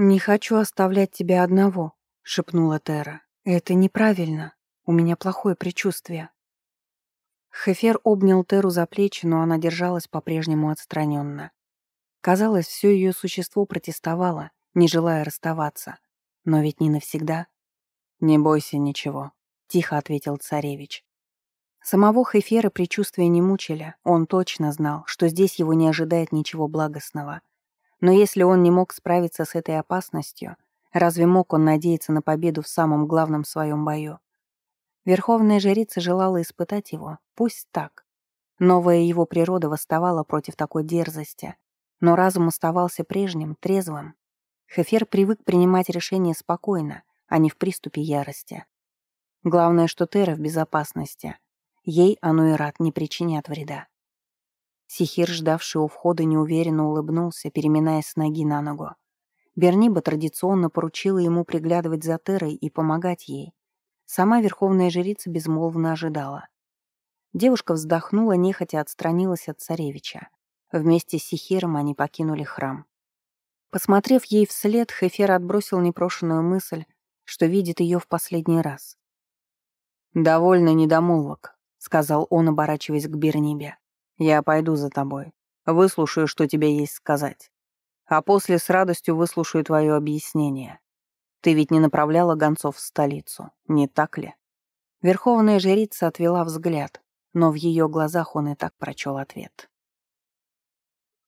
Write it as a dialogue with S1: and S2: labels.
S1: «Не хочу оставлять тебя одного», — шепнула Тера. «Это неправильно. У меня плохое предчувствие». Хефер обнял Теру за плечи, но она держалась по-прежнему отстраненно. Казалось, все ее существо протестовало, не желая расставаться. Но ведь не навсегда. «Не бойся ничего», — тихо ответил царевич. Самого Хефера предчувствия не мучили, он точно знал, что здесь его не ожидает ничего благостного. Но если он не мог справиться с этой опасностью, разве мог он надеяться на победу в самом главном своем бою? Верховная жрица желала испытать его, пусть так. Новая его природа восставала против такой дерзости, но разум оставался прежним, трезвым. Хефер привык принимать решения спокойно, а не в приступе ярости. Главное, что Тера в безопасности. Ей Ануэрат не причинят вреда. Сихир, ждавший у входа, неуверенно улыбнулся, переминаясь с ноги на ногу. Берниба традиционно поручила ему приглядывать за Терой и помогать ей. Сама верховная жрица безмолвно ожидала. Девушка вздохнула, нехотя отстранилась от царевича. Вместе с Сихиром они покинули храм. Посмотрев ей вслед, Хефер отбросил непрошенную мысль, что видит ее в последний раз. «Довольно недомолвок», — сказал он, оборачиваясь к Бернибе. «Я пойду за тобой. Выслушаю, что тебе есть сказать. А после с радостью выслушаю твое объяснение. Ты ведь не направляла гонцов в столицу, не так ли?» Верховная жрица отвела взгляд, но в ее глазах он и так прочел ответ.